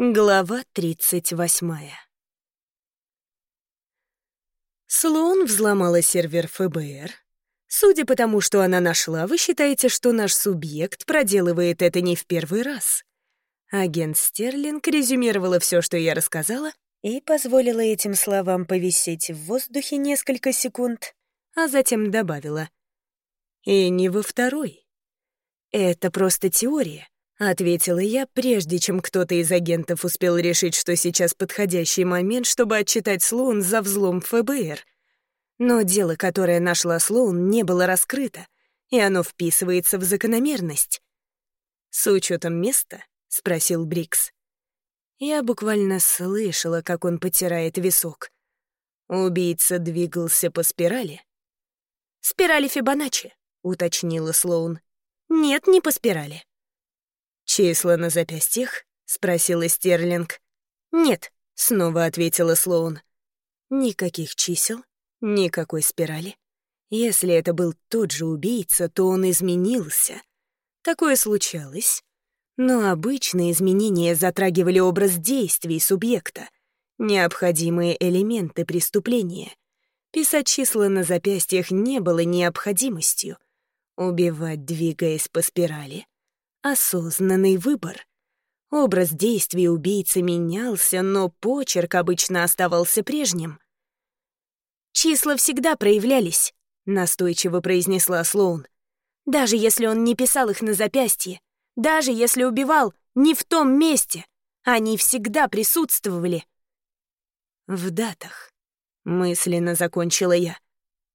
Глава 38 Слоун взломала сервер ФБР. Судя по тому, что она нашла, вы считаете, что наш субъект проделывает это не в первый раз. Агент Стерлинг резюмировала все, что я рассказала, и позволила этим словам повисеть в воздухе несколько секунд, а затем добавила. И не во второй. Это просто теория. — ответила я, прежде чем кто-то из агентов успел решить, что сейчас подходящий момент, чтобы отчитать Слоун за взлом ФБР. Но дело, которое нашла Слоун, не было раскрыто, и оно вписывается в закономерность. «С учетом места?» — спросил Брикс. Я буквально слышала, как он потирает висок. Убийца двигался по спирали. «Спирали Фибоначчи», — уточнила Слоун. «Нет, не по спирали». «Числа на запястьях?» — спросила Стерлинг. «Нет», — снова ответила Слоун. «Никаких чисел, никакой спирали. Если это был тот же убийца, то он изменился. Такое случалось. Но обычные изменения затрагивали образ действий субъекта, необходимые элементы преступления. Писать числа на запястьях не было необходимостью. Убивать, двигаясь по спирали — осознанный выбор. Образ действий убийцы менялся, но почерк обычно оставался прежним. «Числа всегда проявлялись», — настойчиво произнесла Слоун. «Даже если он не писал их на запястье, даже если убивал не в том месте, они всегда присутствовали». «В датах», — мысленно закончила я.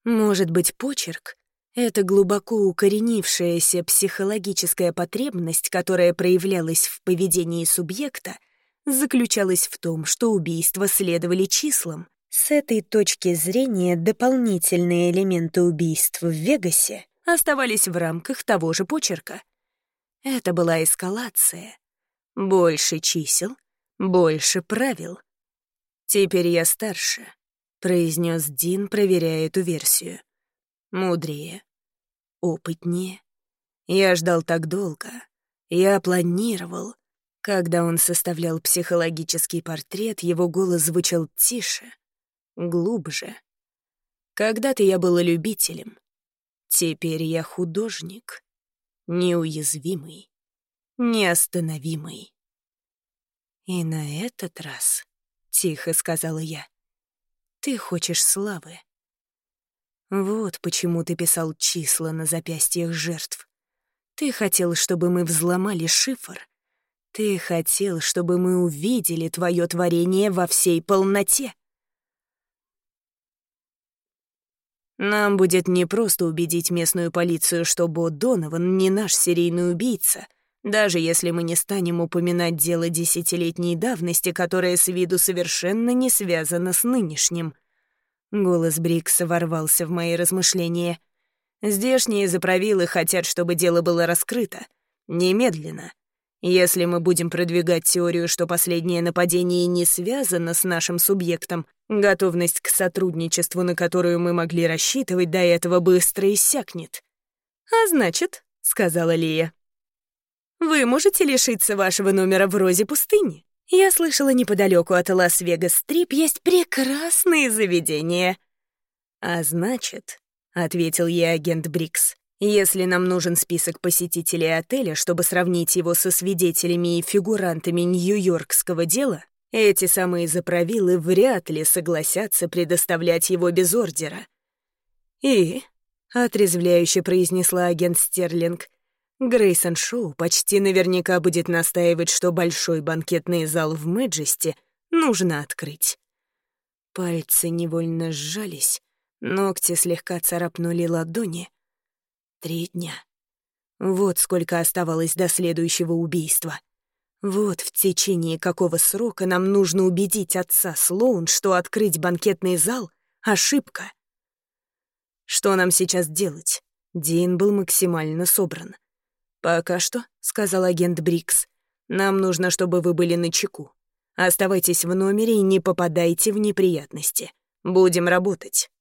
«Может быть, почерк это глубоко укоренившаяся психологическая потребность, которая проявлялась в поведении субъекта, заключалась в том, что убийства следовали числам. С этой точки зрения дополнительные элементы убийств в Вегасе оставались в рамках того же почерка. Это была эскалация. Больше чисел, больше правил. «Теперь я старше», — произнес Дин, проверяя эту версию мудрее, опытнее. Я ждал так долго. Я планировал. Когда он составлял психологический портрет, его голос звучал тише, глубже. Когда-то я был любителем. Теперь я художник. Неуязвимый, неостановимый. И на этот раз, — тихо сказала я, — ты хочешь славы. Вот почему ты писал числа на запястьях жертв. Ты хотел, чтобы мы взломали шифр. Ты хотел, чтобы мы увидели твое творение во всей полноте. Нам будет непросто убедить местную полицию, что Бо Донован не наш серийный убийца, даже если мы не станем упоминать дело десятилетней давности, которое с виду совершенно не связано с нынешним. Голос Брикса ворвался в мои размышления. «Здешние заправилы хотят, чтобы дело было раскрыто. Немедленно. Если мы будем продвигать теорию, что последнее нападение не связано с нашим субъектом, готовность к сотрудничеству, на которую мы могли рассчитывать, до этого быстро иссякнет». «А значит», — сказала Лия, — «вы можете лишиться вашего номера в розе пустыни. Я слышала, неподалеку от Лас-Вегас-Стрип есть прекрасные заведения. А значит, — ответил ей агент Брикс, если нам нужен список посетителей отеля, чтобы сравнить его со свидетелями и фигурантами нью-йоркского дела, эти самые заправилы вряд ли согласятся предоставлять его без ордера. И, — отрезвляюще произнесла агент Стерлинг, Грейсон Шоу почти наверняка будет настаивать, что большой банкетный зал в Мэджесте нужно открыть. Пальцы невольно сжались, ногти слегка царапнули ладони. Три дня. Вот сколько оставалось до следующего убийства. Вот в течение какого срока нам нужно убедить отца Слоун, что открыть банкетный зал — ошибка. Что нам сейчас делать? Дин был максимально собран. «Пока что», — сказал агент Брикс, — «нам нужно, чтобы вы были на чеку. Оставайтесь в номере и не попадайте в неприятности. Будем работать».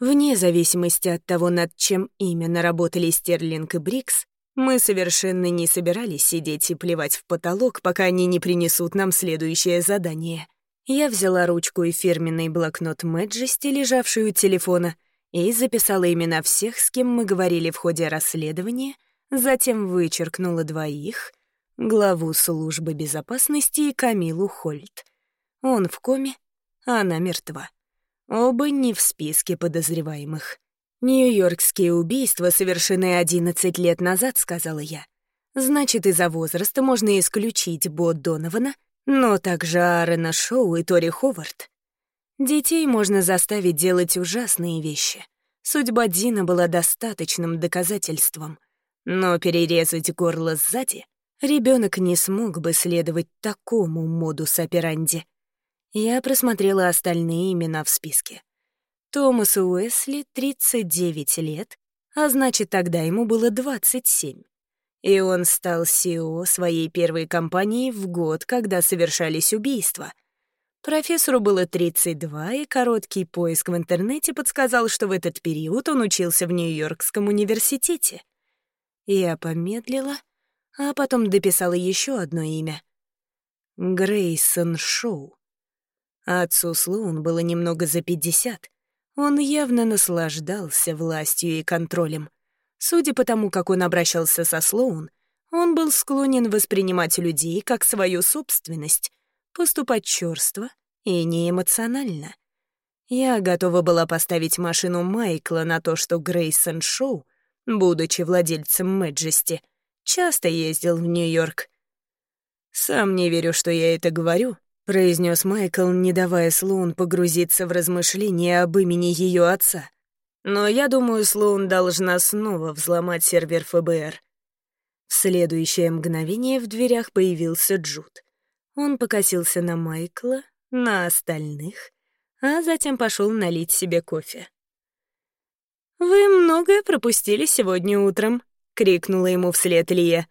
Вне зависимости от того, над чем именно работали Стерлинг и Брикс, Мы совершенно не собирались сидеть и плевать в потолок, пока они не принесут нам следующее задание. Я взяла ручку и фирменный блокнот Мэджести, лежавший у телефона, и записала имена всех, с кем мы говорили в ходе расследования, затем вычеркнула двоих, главу службы безопасности и Камилу Хольт. Он в коме, а она мертва. Оба не в списке подозреваемых. «Нью-Йоркские убийства, совершенные 11 лет назад», — сказала я. «Значит, из-за возраста можно исключить Бо Донована, но также Аарона Шоу и Тори Ховард. Детей можно заставить делать ужасные вещи. Судьба Дина была достаточным доказательством. Но перерезать горло сзади ребенок не смог бы следовать такому модус операнди. Я просмотрела остальные имена в списке. Томасу Уэсли 39 лет, а значит, тогда ему было 27. И он стал CEO своей первой компании в год, когда совершались убийства. Профессору было 32, и короткий поиск в интернете подсказал, что в этот период он учился в Нью-Йоркском университете. Я помедлила, а потом дописала еще одно имя. Грейсон Шоу. Отцу Слоун было немного за 50, он явно наслаждался властью и контролем. Судя по тому, как он обращался со Слоун, он был склонен воспринимать людей как свою собственность, поступать чёрство и неэмоционально. Я готова была поставить машину Майкла на то, что Грейсон Шоу, будучи владельцем Мэджести, часто ездил в Нью-Йорк. Сам не верю, что я это говорю, произнес Майкл, не давая Слоун погрузиться в размышления об имени ее отца. Но я думаю, Слоун должна снова взломать сервер ФБР. В следующее мгновение в дверях появился Джуд. Он покосился на Майкла, на остальных, а затем пошел налить себе кофе. «Вы многое пропустили сегодня утром», — крикнула ему вслед Лия.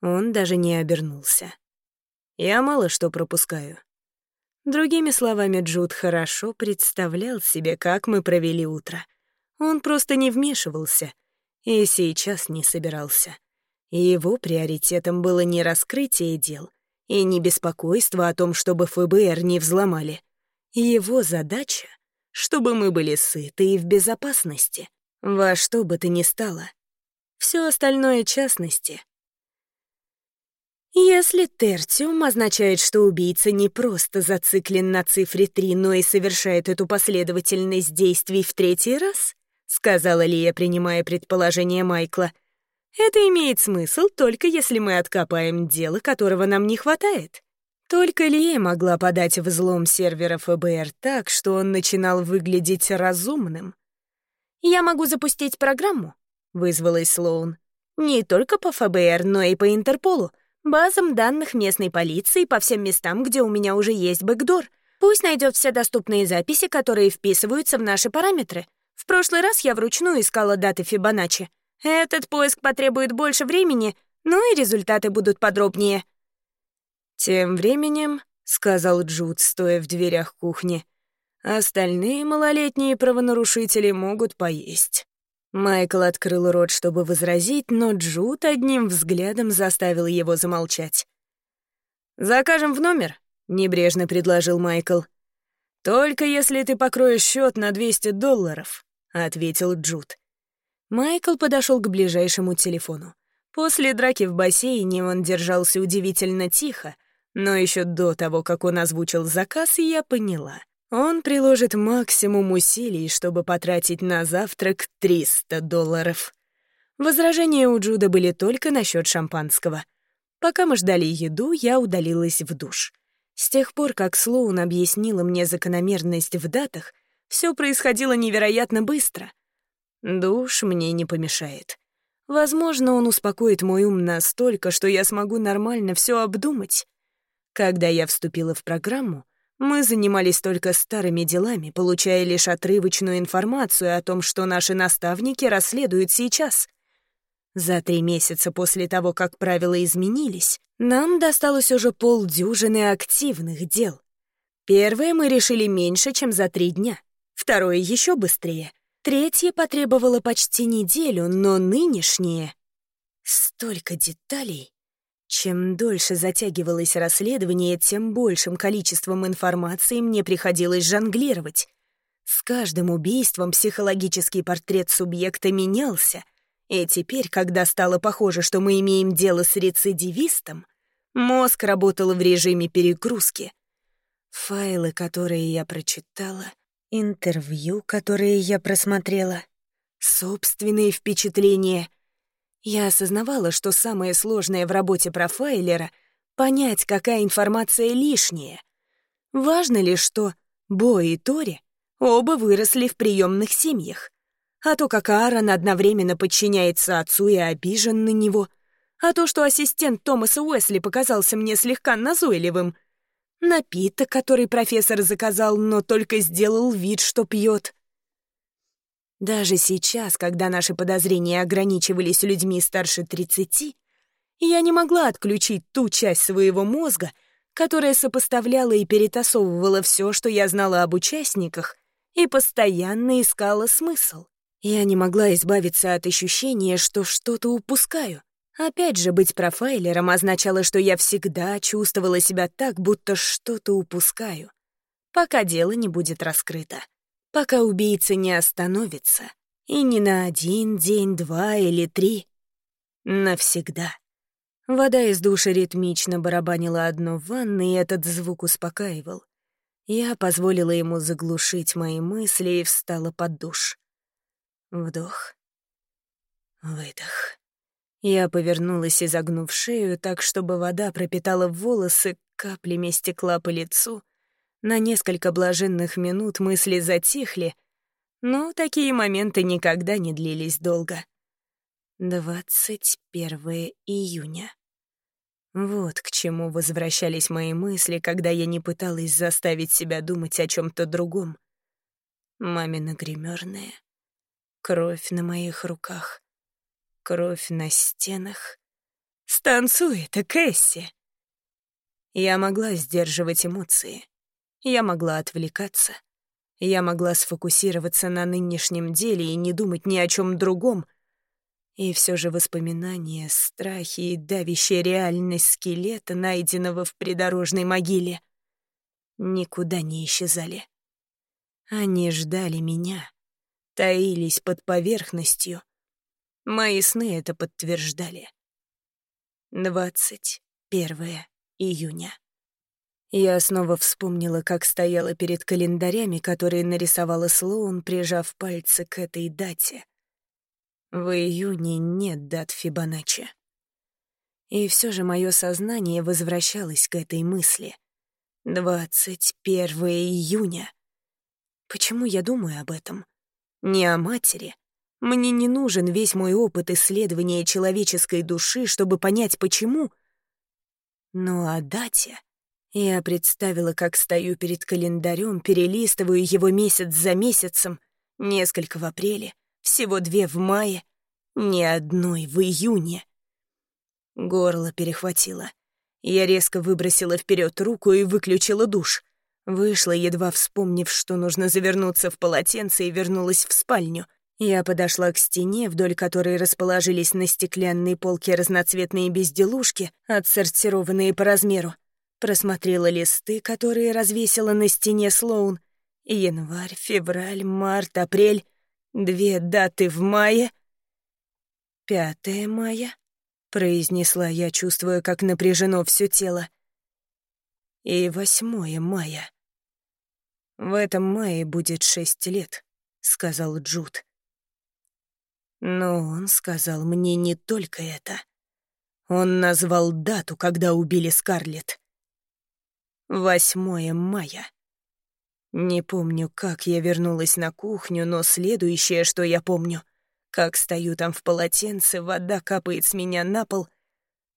Он даже не обернулся. «Я мало что пропускаю. Другими словами, Джуд хорошо представлял себе, как мы провели утро. Он просто не вмешивался и сейчас не собирался. его приоритетом было не раскрытие дел и не беспокойство о том, чтобы ФБР не взломали. Его задача — чтобы мы были сыты и в безопасности, во что бы то ни стало. Все остальное — частности. Если тертиум означает, что убийца не просто зациклен на цифре 3, но и совершает эту последовательность действий в третий раз, сказала Лия, принимая предположение Майкла, это имеет смысл только если мы откопаем дело, которого нам не хватает. Только Лия могла подать взлом сервера ФБР так, что он начинал выглядеть разумным. «Я могу запустить программу», — вызвалась Слоун. «Не только по ФБР, но и по Интерполу базам данных местной полиции по всем местам, где у меня уже есть бэкдор. Пусть найдет все доступные записи, которые вписываются в наши параметры. В прошлый раз я вручную искала даты Фибоначчи. Этот поиск потребует больше времени, но и результаты будут подробнее. «Тем временем», — сказал Джуд, стоя в дверях кухни, «остальные малолетние правонарушители могут поесть». Майкл открыл рот, чтобы возразить, но Джуд одним взглядом заставил его замолчать. «Закажем в номер», — небрежно предложил Майкл. «Только если ты покроешь счет на 200 долларов», — ответил Джуд. Майкл подошел к ближайшему телефону. После драки в бассейне он держался удивительно тихо, но еще до того, как он озвучил заказ, я поняла — он приложит максимум усилий, чтобы потратить на завтрак 300 долларов. Возражения у Джуда были только насчет шампанского. Пока мы ждали еду, я удалилась в душ. С тех пор, как Слоун объяснила мне закономерность в датах, все происходило невероятно быстро. Душ мне не помешает. Возможно, он успокоит мой ум настолько, что я смогу нормально все обдумать. Когда я вступила в программу, мы занимались только старыми делами, получая лишь отрывочную информацию о том, что наши наставники расследуют сейчас. За три месяца после того, как правила изменились, нам досталось уже полдюжины активных дел. Первое мы решили меньше, чем за три дня. Второе — еще быстрее. Третье потребовало почти неделю, но нынешнее... Столько деталей. Чем дольше затягивалось расследование, тем большим количеством информации мне приходилось жонглировать. С каждым убийством психологический портрет субъекта менялся, и теперь, когда стало похоже, что мы имеем дело с рецидивистом, мозг работал в режиме перегрузки. Файлы, которые я прочитала, интервью, которые я просмотрела, собственные впечатления — я осознавала, что самое сложное в работе профайлера — понять, какая информация лишняя. Важно ли, что Бо и Тори оба выросли в приемных семьях, а то, как Аарон одновременно подчиняется отцу и обижен на него, а то, что ассистент Томаса Уэсли показался мне слегка назойливым, напиток, который профессор заказал, но только сделал вид, что пьет — даже сейчас, когда наши подозрения ограничивались людьми старше 30, я не могла отключить ту часть своего мозга, которая сопоставляла и перетасовывала все, что я знала об участниках, и постоянно искала смысл. Я не могла избавиться от ощущения, что что-то упускаю. Опять же, быть профайлером означало, что я всегда чувствовала себя так, будто что-то упускаю, пока дело не будет раскрыто пока убийца не остановится. И не на один день, два или три. Навсегда. Вода из душа ритмично барабанила одно в ванной, и этот звук успокаивал. Я позволила ему заглушить мои мысли и встала под душ. Вдох. Выдох. Я повернулась, изогнув шею так, чтобы вода пропитала волосы, каплями стекла по лицу, на несколько блаженных минут мысли затихли, но такие моменты никогда не длились долго. 21 июня. Вот к чему возвращались мои мысли, когда я не пыталась заставить себя думать о чем то другом. Мамина гримерная, кровь на моих руках, кровь на стенах. Станцует, Кэсси! Я могла сдерживать эмоции. Я могла отвлекаться. Я могла сфокусироваться на нынешнем деле и не думать ни о чем другом. И все же воспоминания, страхи и давящая реальность скелета, найденного в придорожной могиле, никуда не исчезали. Они ждали меня, таились под поверхностью. Мои сны это подтверждали. 21 июня. Я снова вспомнила, как стояла перед календарями, которые нарисовала Слоун, прижав пальцы к этой дате. В июне нет дат Фибоначчи. И все же мое сознание возвращалось к этой мысли. 21 июня. Почему я думаю об этом? Не о матери. Мне не нужен весь мой опыт исследования человеческой души, чтобы понять, почему. Но о дате — я представила, как стою перед календарем, перелистываю его месяц за месяцем, несколько в апреле, всего две в мае, ни одной в июне. Горло перехватило. Я резко выбросила вперед руку и выключила душ. Вышла, едва вспомнив, что нужно завернуться в полотенце, и вернулась в спальню. Я подошла к стене, вдоль которой расположились на стеклянной полке разноцветные безделушки, отсортированные по размеру, Просмотрела листы, которые развесила на стене Слоун. Январь, февраль, март, апрель. Две даты в мае. «Пятое мая», — произнесла я, чувствуя, как напряжено все тело. «И восьмое мая». «В этом мае будет шесть лет», — сказал Джуд. Но он сказал мне не только это. Он назвал дату, когда убили Скарлетт. 8 мая. Не помню, как я вернулась на кухню, но следующее, что я помню, как стою там в полотенце, вода капает с меня на пол.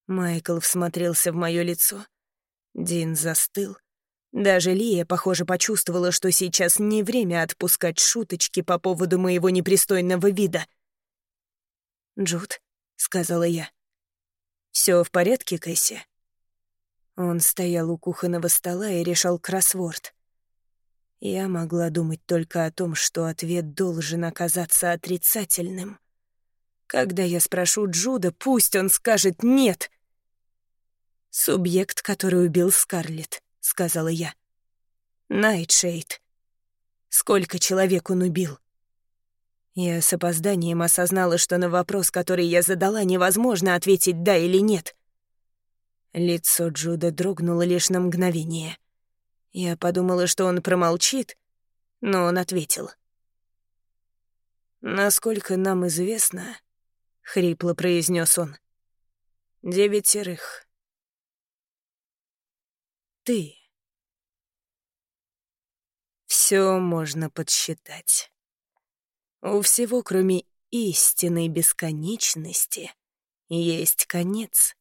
Майкл всмотрелся в мое лицо. Дин застыл. Даже Лия, похоже, почувствовала, что сейчас не время отпускать шуточки по поводу моего непристойного вида. «Джуд», — сказала я. «Все в порядке, Кэсси?» Он стоял у кухонного стола и решал кроссворд. Я могла думать только о том, что ответ должен оказаться отрицательным. Когда я спрошу Джуда, пусть он скажет «нет». «Субъект, который убил Скарлетт», — сказала я. «Найтшейд. Сколько человек он убил?» Я с опозданием осознала, что на вопрос, который я задала, невозможно ответить «да» или «нет». Лицо Джуда дрогнуло лишь на мгновение. Я подумала, что он промолчит, но он ответил. «Насколько нам известно», — хрипло произнес он, — «девятерых». «Ты». Все можно подсчитать. У всего, кроме истинной бесконечности, есть конец.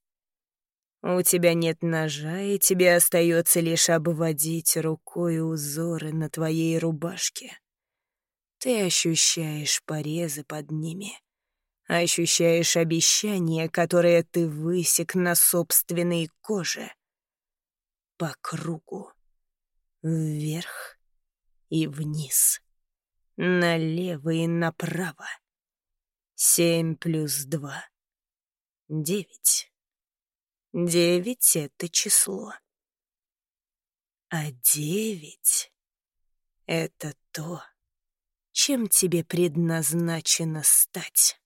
У тебя нет ножа, и тебе остается лишь обводить рукой узоры на твоей рубашке. Ты ощущаешь порезы под ними, ощущаешь обещание, которое ты высек на собственной коже. По кругу. Вверх и вниз. Налево и направо. Семь плюс два. Девять. Девять — это число. А девять — это то, чем тебе предназначено стать.